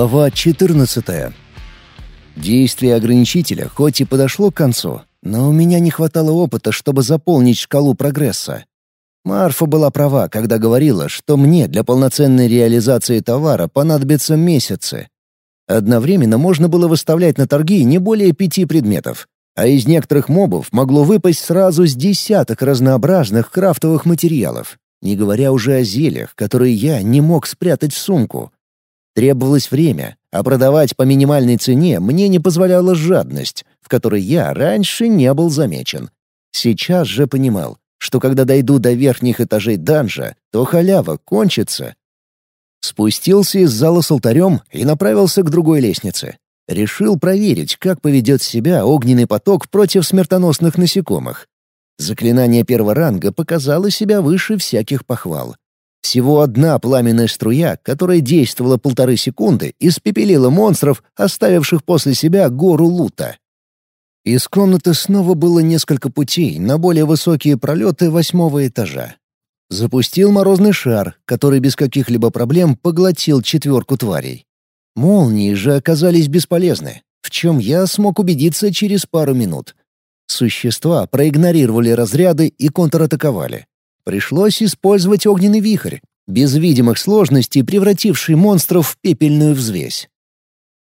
Глава 14. Действие ограничителя хоть и подошло к концу, но у меня не хватало опыта, чтобы заполнить шкалу прогресса. Марфа была права, когда говорила, что мне для полноценной реализации товара понадобятся месяцы. Одновременно можно было выставлять на торги не более пяти предметов, а из некоторых мобов могло выпасть сразу с десяток разнообразных крафтовых материалов, не говоря уже о зельях, которые я не мог спрятать в сумку. Требовалось время, а продавать по минимальной цене мне не позволяла жадность, в которой я раньше не был замечен. Сейчас же понимал, что когда дойду до верхних этажей данжа, то халява кончится. Спустился из зала с алтарем и направился к другой лестнице. Решил проверить, как поведет себя огненный поток против смертоносных насекомых. Заклинание первого ранга показало себя выше всяких похвал. Всего одна пламенная струя, которая действовала полторы секунды, испепелила монстров, оставивших после себя гору лута. Из комнаты снова было несколько путей на более высокие пролеты восьмого этажа. Запустил морозный шар, который без каких-либо проблем поглотил четверку тварей. Молнии же оказались бесполезны, в чем я смог убедиться через пару минут. Существа проигнорировали разряды и контратаковали. Пришлось использовать огненный вихрь, без видимых сложностей превративший монстров в пепельную взвесь.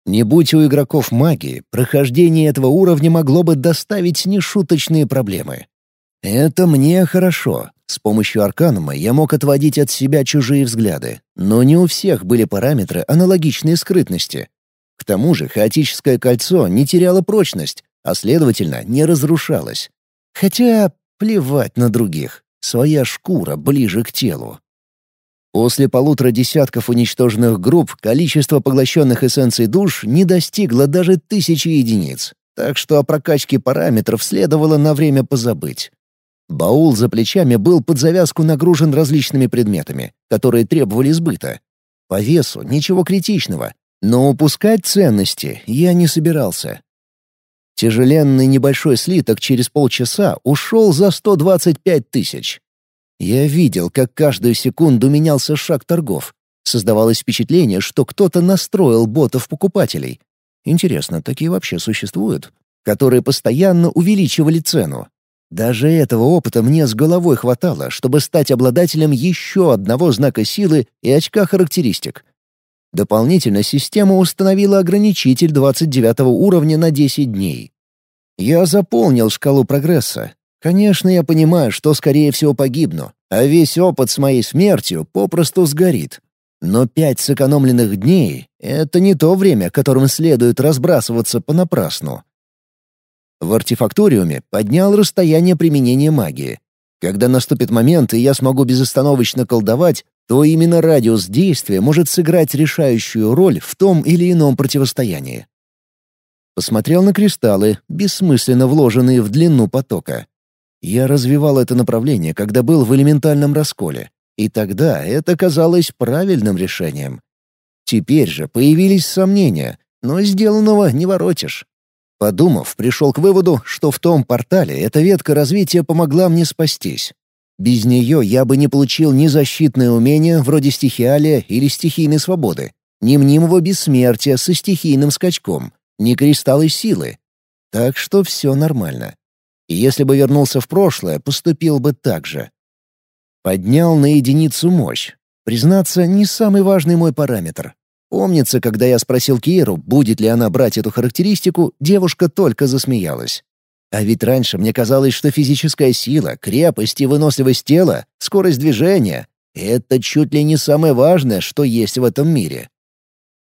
Не будь у игроков магии, прохождение этого уровня могло бы доставить нешуточные проблемы. Это мне хорошо. С помощью арканума я мог отводить от себя чужие взгляды, но не у всех были параметры аналогичные скрытности. К тому же хаотическое кольцо не теряло прочность, а следовательно, не разрушалось. Хотя плевать на других, своя шкура ближе к телу. После полутора десятков уничтоженных групп количество поглощенных эссенций душ не достигло даже тысячи единиц, так что о прокачке параметров следовало на время позабыть. Баул за плечами был под завязку нагружен различными предметами, которые требовали сбыта. По весу ничего критичного, но упускать ценности я не собирался. Тяжеленный небольшой слиток через полчаса ушел за 125 тысяч. Я видел, как каждую секунду менялся шаг торгов. Создавалось впечатление, что кто-то настроил ботов-покупателей. Интересно, такие вообще существуют? Которые постоянно увеличивали цену. Даже этого опыта мне с головой хватало, чтобы стать обладателем еще одного знака силы и очка характеристик. Дополнительно система установила ограничитель 29 уровня на 10 дней. Я заполнил шкалу прогресса. Конечно, я понимаю, что, скорее всего, погибну, а весь опыт с моей смертью попросту сгорит. Но пять сэкономленных дней — это не то время, которым следует разбрасываться понапрасну. В артефакториуме поднял расстояние применения магии. Когда наступит момент, и я смогу безостановочно колдовать, то именно радиус действия может сыграть решающую роль в том или ином противостоянии. Посмотрел на кристаллы, бессмысленно вложенные в длину потока. Я развивал это направление, когда был в элементальном расколе, и тогда это казалось правильным решением. Теперь же появились сомнения, но сделанного не воротишь. Подумав, пришел к выводу, что в том портале эта ветка развития помогла мне спастись. Без нее я бы не получил ни защитное умение вроде стихиалия или стихийной свободы, ни мнимого бессмертия со стихийным скачком, ни кристаллы силы. Так что все нормально. И если бы вернулся в прошлое, поступил бы так же. Поднял на единицу мощь. Признаться, не самый важный мой параметр. Помнится, когда я спросил Киру, будет ли она брать эту характеристику, девушка только засмеялась. А ведь раньше мне казалось, что физическая сила, крепость и выносливость тела, скорость движения — это чуть ли не самое важное, что есть в этом мире.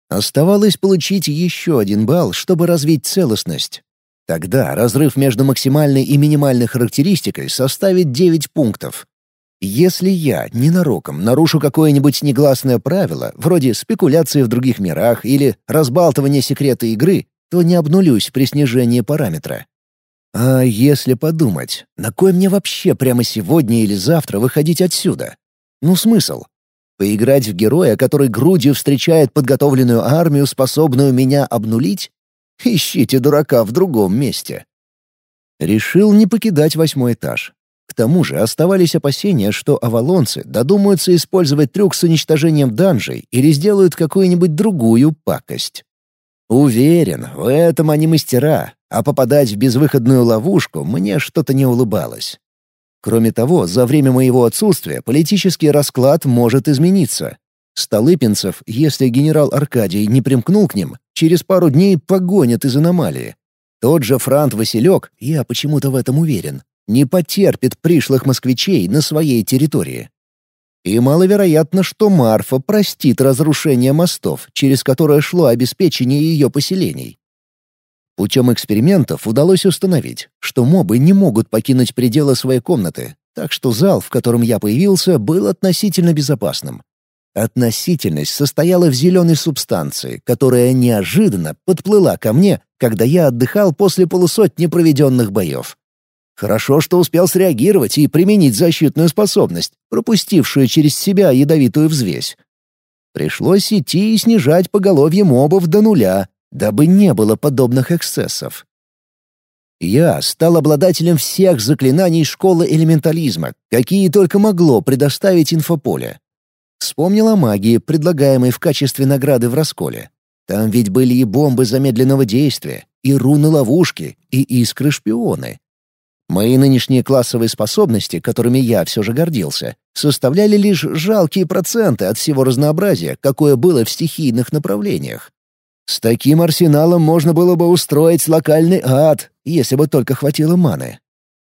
Оставалось получить еще один балл, чтобы развить целостность. Тогда разрыв между максимальной и минимальной характеристикой составит 9 пунктов. Если я ненароком нарушу какое-нибудь негласное правило, вроде спекуляции в других мирах или разбалтывания секрета игры, то не обнулюсь при снижении параметра. А если подумать, на кой мне вообще прямо сегодня или завтра выходить отсюда? Ну смысл? Поиграть в героя, который грудью встречает подготовленную армию, способную меня обнулить? Ищите дурака в другом месте. Решил не покидать восьмой этаж. К тому же оставались опасения, что авалонцы додумаются использовать трюк с уничтожением данжей или сделают какую-нибудь другую пакость. Уверен, в этом они мастера, а попадать в безвыходную ловушку мне что-то не улыбалось. Кроме того, за время моего отсутствия политический расклад может измениться. Столыпинцев, если генерал Аркадий не примкнул к ним, через пару дней погонят из аномалии. Тот же Франт Василек, я почему-то в этом уверен, не потерпит пришлых москвичей на своей территории. И маловероятно, что Марфа простит разрушение мостов, через которое шло обеспечение ее поселений. Путем экспериментов удалось установить, что мобы не могут покинуть пределы своей комнаты, так что зал, в котором я появился, был относительно безопасным. Относительность состояла в зеленой субстанции, которая неожиданно подплыла ко мне, когда я отдыхал после полусотни проведенных боев. Хорошо, что успел среагировать и применить защитную способность, пропустившую через себя ядовитую взвесь. Пришлось идти и снижать поголовье мобов до нуля, дабы не было подобных эксцессов. Я стал обладателем всех заклинаний школы элементализма, какие только могло предоставить инфополе. Вспомнил о магии, предлагаемой в качестве награды в расколе. Там ведь были и бомбы замедленного действия, и руны-ловушки, и искры-шпионы. Мои нынешние классовые способности, которыми я все же гордился, составляли лишь жалкие проценты от всего разнообразия, какое было в стихийных направлениях. С таким арсеналом можно было бы устроить локальный ад, если бы только хватило маны.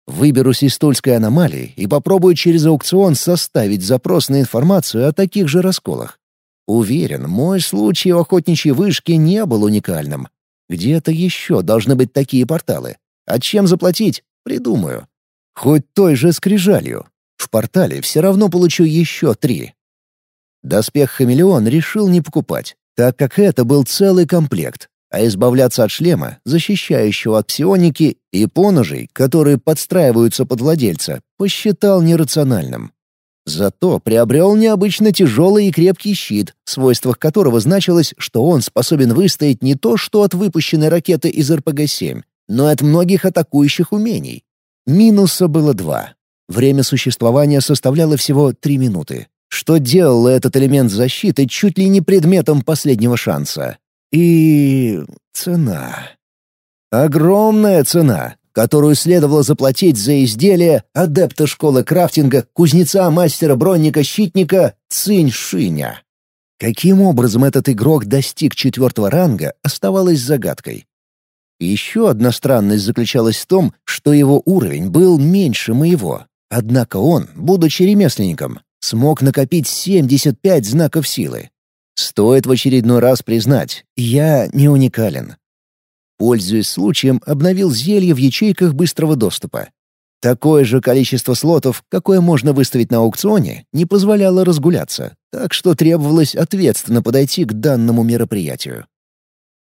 Выберусь из Тульской аномалии и попробую через аукцион составить запрос на информацию о таких же расколах. Уверен, мой случай у охотничьей вышки не был уникальным. Где-то еще должны быть такие порталы. А чем заплатить? Придумаю. Хоть той же скрижалью. В портале все равно получу еще три. Доспех «Хамелеон» решил не покупать так как это был целый комплект, а избавляться от шлема, защищающего от псионики, и поножей, которые подстраиваются под владельца, посчитал нерациональным. Зато приобрел необычно тяжелый и крепкий щит, в свойствах которого значилось, что он способен выстоять не то что от выпущенной ракеты из РПГ-7, но и от многих атакующих умений. Минуса было два. Время существования составляло всего три минуты что делало этот элемент защиты чуть ли не предметом последнего шанса. И... цена. Огромная цена, которую следовало заплатить за изделие адепта школы крафтинга, кузнеца-мастера-бронника-щитника Цинь Шиня. Каким образом этот игрок достиг четвертого ранга, оставалось загадкой. Еще одна странность заключалась в том, что его уровень был меньше моего. Однако он, будучи ремесленником, смог накопить 75 знаков силы. Стоит в очередной раз признать, я не уникален. Пользуясь случаем, обновил зелье в ячейках быстрого доступа. Такое же количество слотов, какое можно выставить на аукционе, не позволяло разгуляться, так что требовалось ответственно подойти к данному мероприятию.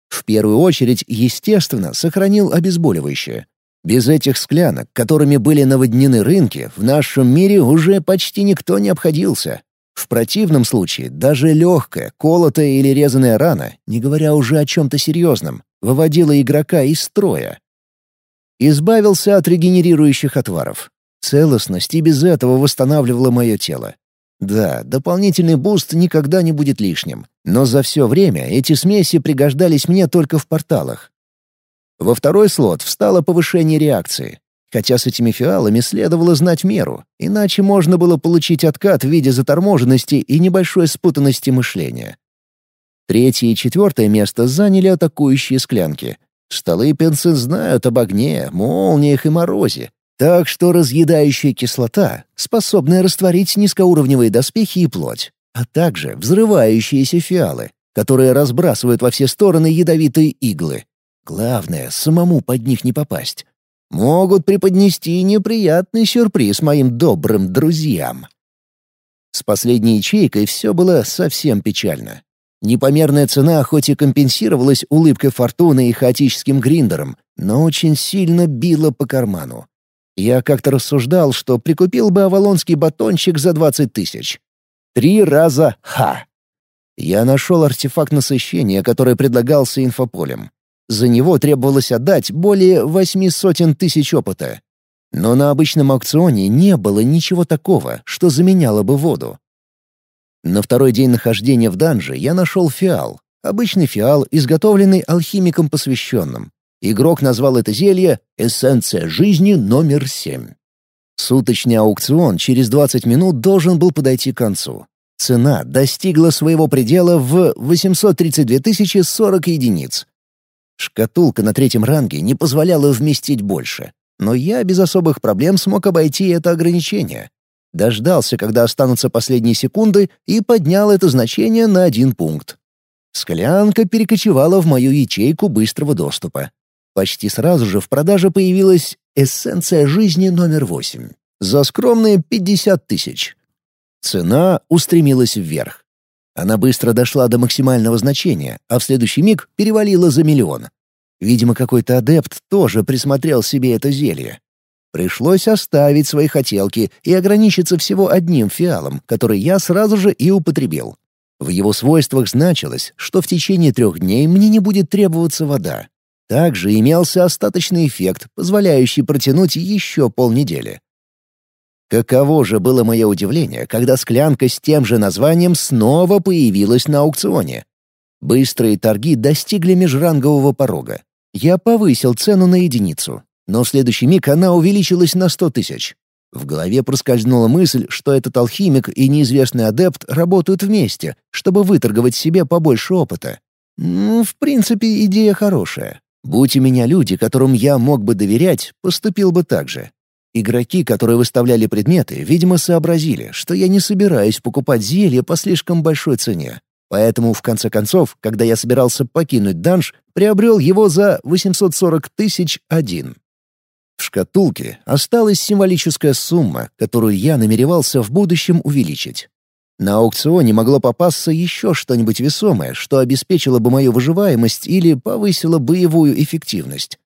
В первую очередь, естественно, сохранил обезболивающее. Без этих склянок, которыми были наводнены рынки, в нашем мире уже почти никто не обходился. В противном случае даже легкая, колотая или резаная рана, не говоря уже о чем-то серьезном, выводила игрока из строя. Избавился от регенерирующих отваров. Целостность и без этого восстанавливала мое тело. Да, дополнительный буст никогда не будет лишним, но за все время эти смеси пригождались мне только в порталах. Во второй слот встало повышение реакции. Хотя с этими фиалами следовало знать меру, иначе можно было получить откат в виде заторможенности и небольшой спутанности мышления. Третье и четвертое место заняли атакующие склянки. Столыпинцы знают об огне, молниях и морозе, так что разъедающая кислота, способная растворить низкоуровневые доспехи и плоть, а также взрывающиеся фиалы, которые разбрасывают во все стороны ядовитые иглы, Главное, самому под них не попасть. Могут преподнести неприятный сюрприз моим добрым друзьям. С последней ячейкой все было совсем печально. Непомерная цена хоть и компенсировалась улыбкой фортуны и хаотическим гриндером, но очень сильно била по карману. Я как-то рассуждал, что прикупил бы авалонский батончик за 20 тысяч. Три раза ха! Я нашел артефакт насыщения, который предлагался инфополем. За него требовалось отдать более восьми сотен тысяч опыта. Но на обычном аукционе не было ничего такого, что заменяло бы воду. На второй день нахождения в данже я нашел фиал. Обычный фиал, изготовленный алхимиком посвященным. Игрок назвал это зелье «Эссенция жизни номер 7». Суточный аукцион через 20 минут должен был подойти к концу. Цена достигла своего предела в 832 040 единиц. Шкатулка на третьем ранге не позволяла вместить больше, но я без особых проблем смог обойти это ограничение. Дождался, когда останутся последние секунды, и поднял это значение на один пункт. Склянка перекочевала в мою ячейку быстрого доступа. Почти сразу же в продаже появилась эссенция жизни номер восемь за скромные 50 тысяч. Цена устремилась вверх. Она быстро дошла до максимального значения, а в следующий миг перевалила за миллион. Видимо, какой-то адепт тоже присмотрел себе это зелье. Пришлось оставить свои хотелки и ограничиться всего одним фиалом, который я сразу же и употребил. В его свойствах значилось, что в течение трех дней мне не будет требоваться вода. Также имелся остаточный эффект, позволяющий протянуть еще полнедели. Каково же было мое удивление, когда склянка с тем же названием снова появилась на аукционе. Быстрые торги достигли межрангового порога. Я повысил цену на единицу, но в следующий миг она увеличилась на сто тысяч. В голове проскользнула мысль, что этот алхимик и неизвестный адепт работают вместе, чтобы выторговать себе побольше опыта. Ну, в принципе, идея хорошая. Будь у меня люди, которым я мог бы доверять, поступил бы так же. Игроки, которые выставляли предметы, видимо, сообразили, что я не собираюсь покупать зелье по слишком большой цене. Поэтому, в конце концов, когда я собирался покинуть данж, приобрел его за 840 тысяч один. В шкатулке осталась символическая сумма, которую я намеревался в будущем увеличить. На аукционе могло попасться еще что-нибудь весомое, что обеспечило бы мою выживаемость или повысило боевую эффективность.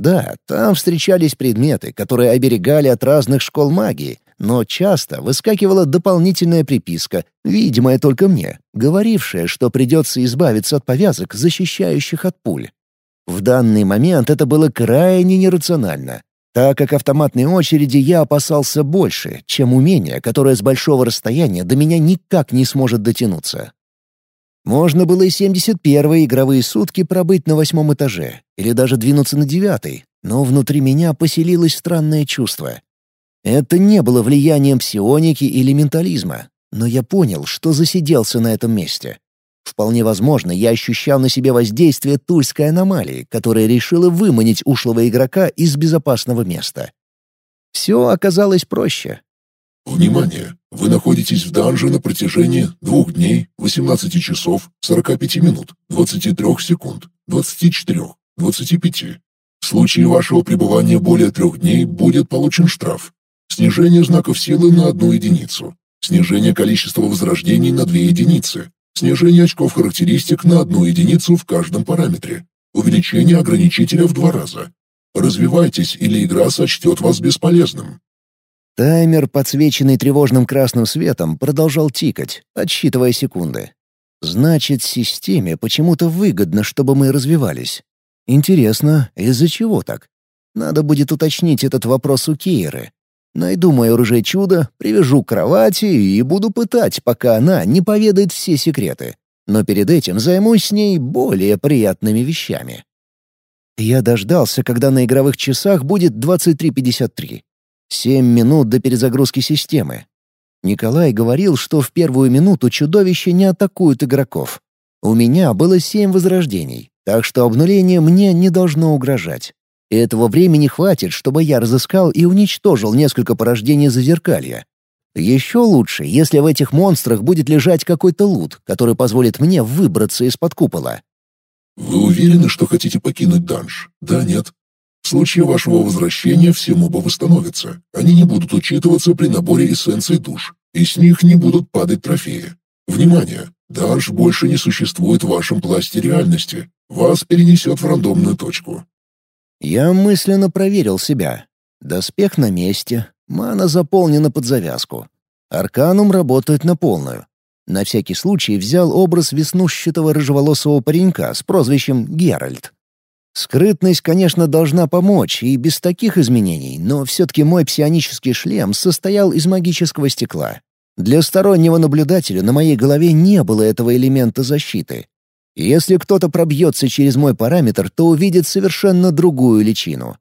Да, там встречались предметы, которые оберегали от разных школ магии, но часто выскакивала дополнительная приписка, видимая только мне, говорившая, что придется избавиться от повязок, защищающих от пуль. В данный момент это было крайне нерационально, так как автоматной очереди я опасался больше, чем умение, которое с большого расстояния до меня никак не сможет дотянуться. Можно было и 71 игровые сутки пробыть на восьмом этаже, или даже двинуться на девятый, но внутри меня поселилось странное чувство. Это не было влиянием псионики или ментализма, но я понял, что засиделся на этом месте. Вполне возможно, я ощущал на себе воздействие тульской аномалии, которая решила выманить ушлого игрока из безопасного места. Все оказалось проще. Внимание! Вы находитесь в данже на протяжении двух дней, 18 часов, 45 минут, 23 секунд, 24, 25. В случае вашего пребывания более трех дней будет получен штраф. Снижение знаков силы на одну единицу. Снижение количества возрождений на две единицы. Снижение очков характеристик на одну единицу в каждом параметре. Увеличение ограничителя в два раза. Развивайтесь, или игра сочтет вас бесполезным. Таймер, подсвеченный тревожным красным светом, продолжал тикать, отсчитывая секунды. Значит, системе почему-то выгодно, чтобы мы развивались. Интересно, из-за чего так? Надо будет уточнить этот вопрос у Кейры. Найду мое оружие чудо, привяжу к кровати и буду пытать, пока она не поведает все секреты. Но перед этим займусь с ней более приятными вещами. Я дождался, когда на игровых часах будет 23.53. Семь минут до перезагрузки системы. Николай говорил, что в первую минуту чудовища не атакуют игроков. У меня было семь возрождений, так что обнуление мне не должно угрожать. Этого времени хватит, чтобы я разыскал и уничтожил несколько порождений зазеркалья. Еще лучше, если в этих монстрах будет лежать какой-то лут, который позволит мне выбраться из-под купола. «Вы уверены, что хотите покинуть данж? Да, нет?» В случае вашего возвращения все мобы восстановятся. Они не будут учитываться при наборе эссенций душ, и с них не будут падать трофеи. Внимание! Данж больше не существует в вашем пласте реальности. Вас перенесет в рандомную точку. Я мысленно проверил себя. Доспех на месте, мана заполнена под завязку. Арканум работает на полную. На всякий случай взял образ веснущатого рыжеволосого паренька с прозвищем Геральт. Скрытность, конечно, должна помочь и без таких изменений, но все-таки мой псионический шлем состоял из магического стекла. Для стороннего наблюдателя на моей голове не было этого элемента защиты. Если кто-то пробьется через мой параметр, то увидит совершенно другую личину.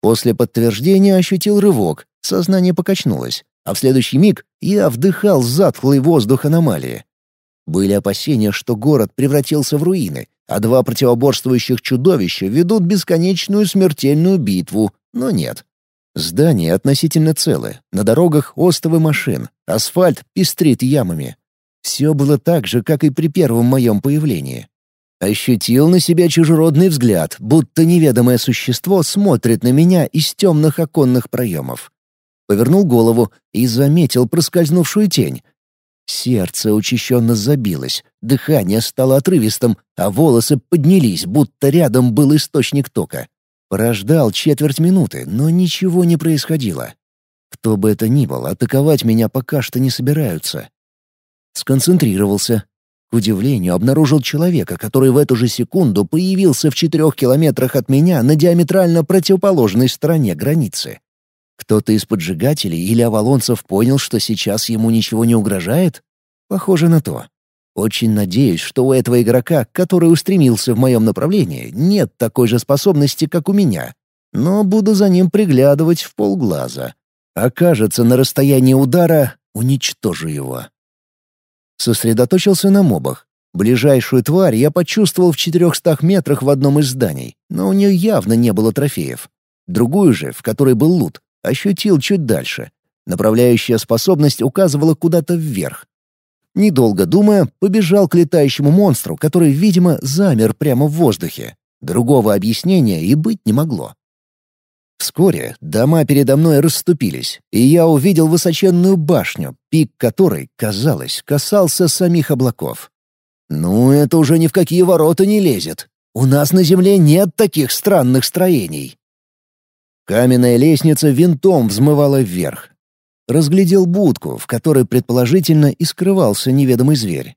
После подтверждения ощутил рывок, сознание покачнулось, а в следующий миг я вдыхал затхлый воздух аномалии. Были опасения, что город превратился в руины, а два противоборствующих чудовища ведут бесконечную смертельную битву, но нет. Здания относительно целы, на дорогах остовы машин, асфальт пестрит ямами. Все было так же, как и при первом моем появлении. Ощутил на себя чужеродный взгляд, будто неведомое существо смотрит на меня из темных оконных проемов. Повернул голову и заметил проскользнувшую тень, Сердце учащенно забилось, дыхание стало отрывистым, а волосы поднялись, будто рядом был источник тока. Порождал четверть минуты, но ничего не происходило. Кто бы это ни был, атаковать меня пока что не собираются. Сконцентрировался. К удивлению, обнаружил человека, который в эту же секунду появился в четырех километрах от меня на диаметрально противоположной стороне границы. Кто-то из поджигателей или авалонцев понял, что сейчас ему ничего не угрожает? Похоже на то. Очень надеюсь, что у этого игрока, который устремился в моем направлении, нет такой же способности, как у меня. Но буду за ним приглядывать в полглаза. Окажется на расстоянии удара, уничтожу его. Сосредоточился на мобах. Ближайшую тварь я почувствовал в четырехстах метрах в одном из зданий, но у нее явно не было трофеев. Другую же, в которой был лут, ощутил чуть дальше. Направляющая способность указывала куда-то вверх. Недолго думая, побежал к летающему монстру, который, видимо, замер прямо в воздухе. Другого объяснения и быть не могло. Вскоре дома передо мной расступились, и я увидел высоченную башню, пик которой, казалось, касался самих облаков. «Ну, это уже ни в какие ворота не лезет. У нас на Земле нет таких странных строений». Каменная лестница винтом взмывала вверх. Разглядел будку, в которой предположительно и скрывался неведомый зверь.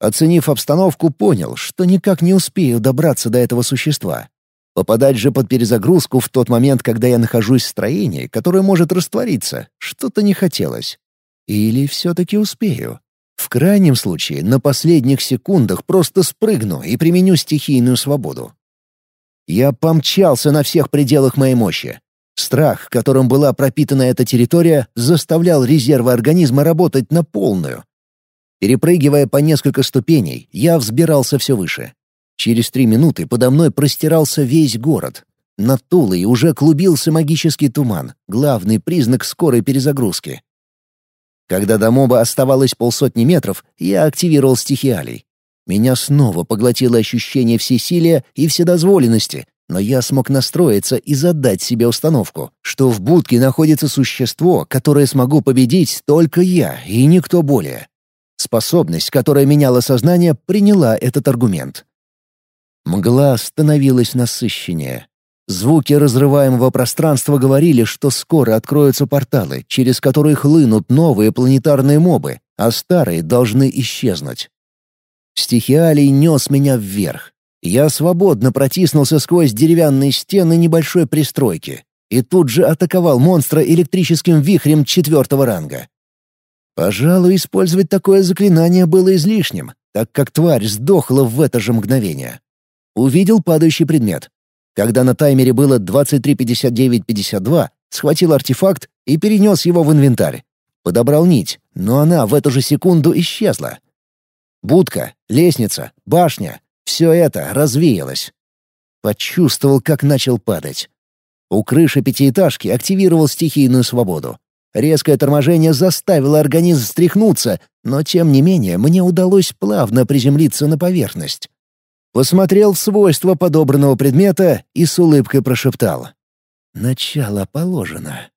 Оценив обстановку, понял, что никак не успею добраться до этого существа. Попадать же под перезагрузку в тот момент, когда я нахожусь в строении, которое может раствориться, что-то не хотелось. Или все-таки успею? В крайнем случае, на последних секундах просто спрыгну и применю стихийную свободу. Я помчался на всех пределах моей мощи. Страх, которым была пропитана эта территория, заставлял резервы организма работать на полную. Перепрыгивая по несколько ступеней, я взбирался все выше. Через три минуты подо мной простирался весь город. Над Тулой уже клубился магический туман, главный признак скорой перезагрузки. Когда до моба оставалось полсотни метров, я активировал стихиалий. Меня снова поглотило ощущение всесилия и вседозволенности, но я смог настроиться и задать себе установку, что в будке находится существо, которое смогу победить только я и никто более. Способность, которая меняла сознание, приняла этот аргумент. Мгла становилась насыщеннее. Звуки разрываемого пространства говорили, что скоро откроются порталы, через которые хлынут новые планетарные мобы, а старые должны исчезнуть. Стихиалий нес меня вверх. Я свободно протиснулся сквозь деревянные стены небольшой пристройки и тут же атаковал монстра электрическим вихрем четвертого ранга. Пожалуй, использовать такое заклинание было излишним, так как тварь сдохла в это же мгновение. Увидел падающий предмет. Когда на таймере было 23.59.52, схватил артефакт и перенес его в инвентарь. Подобрал нить, но она в эту же секунду исчезла. Будка, лестница, башня — все это развеялось. Почувствовал, как начал падать. У крыши пятиэтажки активировал стихийную свободу. Резкое торможение заставило организм встряхнуться, но тем не менее мне удалось плавно приземлиться на поверхность. Посмотрел свойства подобранного предмета и с улыбкой прошептал. «Начало положено».